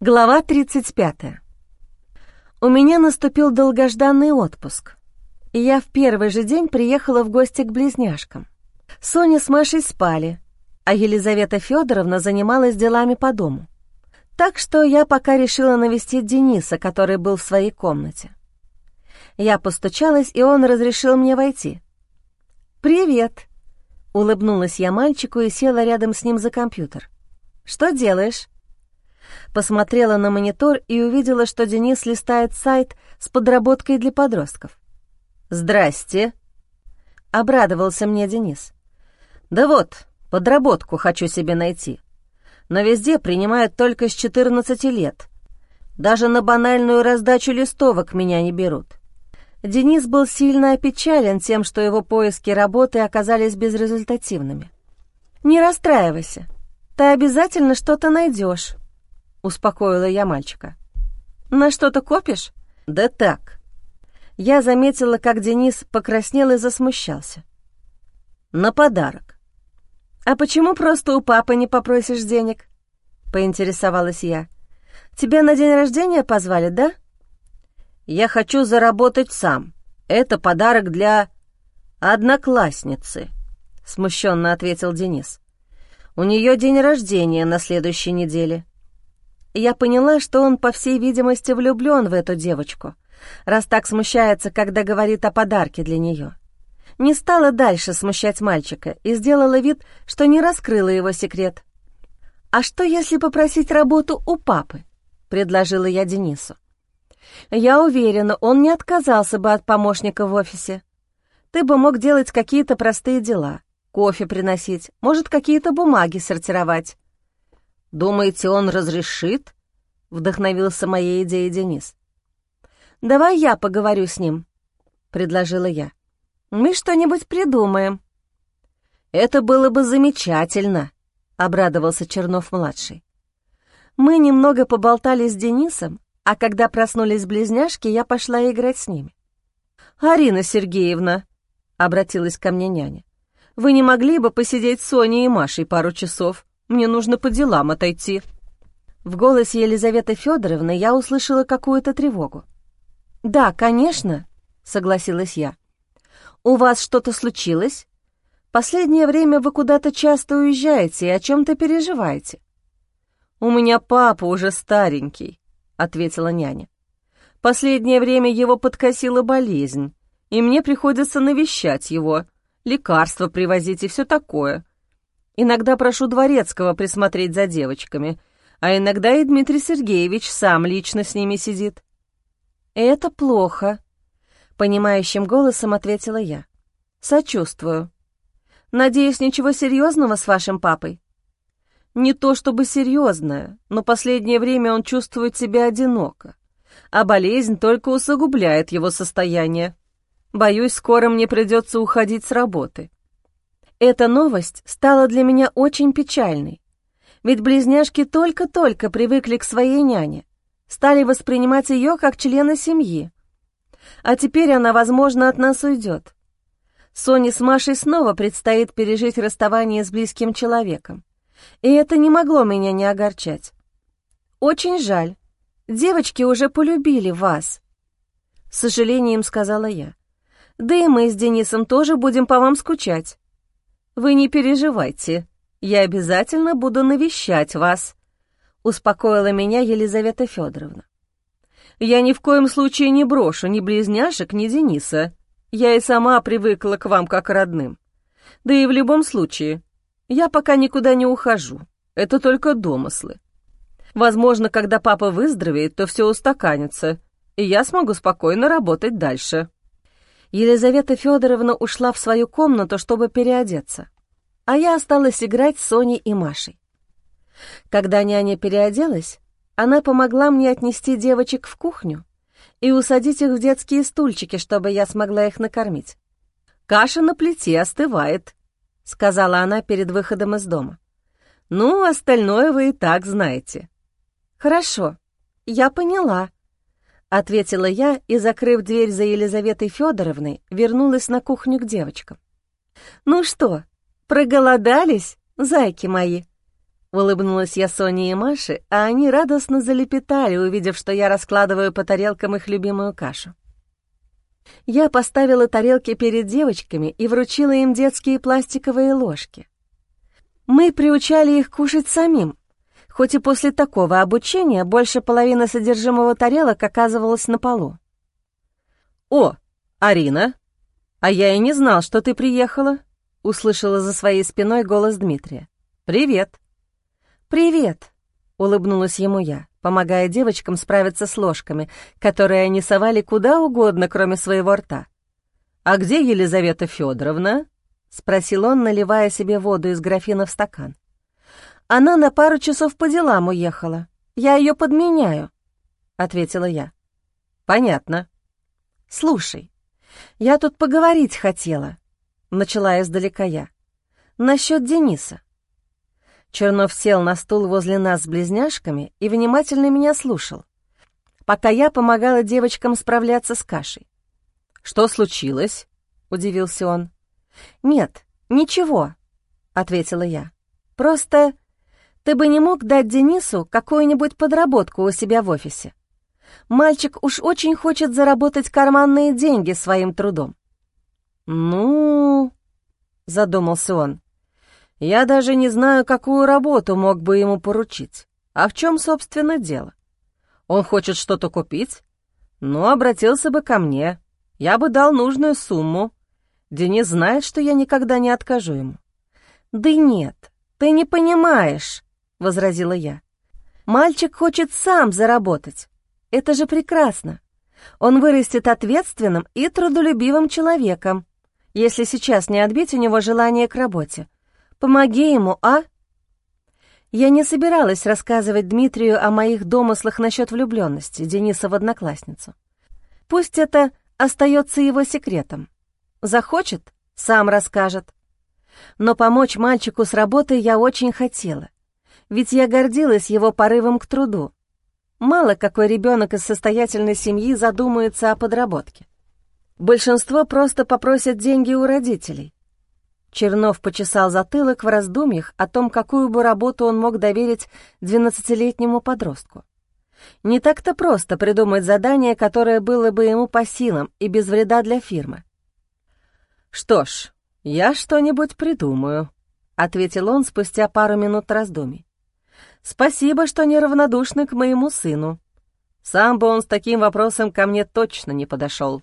Глава 35. У меня наступил долгожданный отпуск, и я в первый же день приехала в гости к близняшкам. Соня с Машей спали, а Елизавета Федоровна занималась делами по дому. Так что я пока решила навестить Дениса, который был в своей комнате. Я постучалась, и он разрешил мне войти. «Привет!» — улыбнулась я мальчику и села рядом с ним за компьютер. «Что делаешь?» Посмотрела на монитор и увидела, что Денис листает сайт с подработкой для подростков. «Здрасте!» — обрадовался мне Денис. «Да вот, подработку хочу себе найти. Но везде принимают только с 14 лет. Даже на банальную раздачу листовок меня не берут». Денис был сильно опечален тем, что его поиски работы оказались безрезультативными. «Не расстраивайся, ты обязательно что-то найдешь», — успокоила я мальчика. «На что-то копишь?» «Да так». Я заметила, как Денис покраснел и засмущался. «На подарок». «А почему просто у папы не попросишь денег?» — поинтересовалась я. «Тебя на день рождения позвали, да?» «Я хочу заработать сам. Это подарок для одноклассницы», — смущенно ответил Денис. У нее день рождения на следующей неделе. Я поняла, что он, по всей видимости, влюблен в эту девочку, раз так смущается, когда говорит о подарке для нее. Не стала дальше смущать мальчика и сделала вид, что не раскрыла его секрет. «А что, если попросить работу у папы?» — предложила я Денису. «Я уверена, он не отказался бы от помощника в офисе. Ты бы мог делать какие-то простые дела, кофе приносить, может, какие-то бумаги сортировать. «Думаете, он разрешит?» — вдохновился моей идеей Денис. «Давай я поговорю с ним», — предложила я. «Мы что-нибудь придумаем». «Это было бы замечательно», — обрадовался Чернов-младший. Мы немного поболтали с Денисом, а когда проснулись близняшки, я пошла играть с ними. «Арина Сергеевна», — обратилась ко мне няня, вы не могли бы посидеть с Соней и Машей пару часов? Мне нужно по делам отойти». В голосе Елизаветы Федоровны я услышала какую-то тревогу. «Да, конечно», — согласилась я. «У вас что-то случилось? Последнее время вы куда-то часто уезжаете и о чем-то переживаете». «У меня папа уже старенький», — ответила няня. «Последнее время его подкосила болезнь, и мне приходится навещать его, лекарства привозить и все такое. Иногда прошу Дворецкого присмотреть за девочками, а иногда и Дмитрий Сергеевич сам лично с ними сидит». «Это плохо», — понимающим голосом ответила я. «Сочувствую. Надеюсь, ничего серьезного с вашим папой?» «Не то чтобы серьезное, но последнее время он чувствует себя одиноко, а болезнь только усугубляет его состояние», Боюсь, скоро мне придется уходить с работы. Эта новость стала для меня очень печальной, ведь близняшки только-только привыкли к своей няне, стали воспринимать ее как члена семьи. А теперь она, возможно, от нас уйдет. Соне с Машей снова предстоит пережить расставание с близким человеком, и это не могло меня не огорчать. Очень жаль. Девочки уже полюбили вас, — с сожалением сказала я. Да и мы с Денисом тоже будем по вам скучать. Вы не переживайте, я обязательно буду навещать вас», — успокоила меня Елизавета Федоровна. «Я ни в коем случае не брошу ни близняшек, ни Дениса. Я и сама привыкла к вам как родным. Да и в любом случае, я пока никуда не ухожу. Это только домыслы. Возможно, когда папа выздоровеет, то все устаканится, и я смогу спокойно работать дальше». Елизавета Федоровна ушла в свою комнату, чтобы переодеться, а я осталась играть с Соней и Машей. Когда няня переоделась, она помогла мне отнести девочек в кухню и усадить их в детские стульчики, чтобы я смогла их накормить. «Каша на плите остывает», — сказала она перед выходом из дома. «Ну, остальное вы и так знаете». «Хорошо, я поняла», ответила я и, закрыв дверь за Елизаветой Федоровной, вернулась на кухню к девочкам. «Ну что, проголодались, зайки мои?» Улыбнулась я Соне и Маше, а они радостно залепетали, увидев, что я раскладываю по тарелкам их любимую кашу. Я поставила тарелки перед девочками и вручила им детские пластиковые ложки. Мы приучали их кушать самим, хоть и после такого обучения больше половины содержимого тарелок оказывалось на полу. «О, Арина, а я и не знал, что ты приехала», — услышала за своей спиной голос Дмитрия. «Привет». «Привет», — улыбнулась ему я, помогая девочкам справиться с ложками, которые они совали куда угодно, кроме своего рта. «А где Елизавета Федоровна?» — спросил он, наливая себе воду из графина в стакан. «Она на пару часов по делам уехала. Я ее подменяю», — ответила я. «Понятно». «Слушай, я тут поговорить хотела», — начала издалека я. «Насчет Дениса. Чернов сел на стул возле нас с близняшками и внимательно меня слушал, пока я помогала девочкам справляться с кашей. «Что случилось?» — удивился он. «Нет, ничего», — ответила я. «Просто ты бы не мог дать Денису какую-нибудь подработку у себя в офисе. Мальчик уж очень хочет заработать карманные деньги своим трудом». «Ну...» — задумался он. Я даже не знаю, какую работу мог бы ему поручить. А в чем, собственно, дело? Он хочет что-то купить? Ну, обратился бы ко мне. Я бы дал нужную сумму. Денис знает, что я никогда не откажу ему. «Да нет, ты не понимаешь», — возразила я. «Мальчик хочет сам заработать. Это же прекрасно. Он вырастет ответственным и трудолюбивым человеком, если сейчас не отбить у него желание к работе. Помоги ему, а?» Я не собиралась рассказывать Дмитрию о моих домыслах насчет влюбленности Дениса в одноклассницу. Пусть это остается его секретом. Захочет — сам расскажет. Но помочь мальчику с работой я очень хотела, ведь я гордилась его порывом к труду. Мало какой ребенок из состоятельной семьи задумается о подработке. Большинство просто попросят деньги у родителей, Чернов почесал затылок в раздумьях о том, какую бы работу он мог доверить двенадцатилетнему подростку. Не так-то просто придумать задание, которое было бы ему по силам и без вреда для фирмы. «Что ж, я что-нибудь придумаю», — ответил он спустя пару минут раздумий. «Спасибо, что неравнодушны к моему сыну. Сам бы он с таким вопросом ко мне точно не подошел».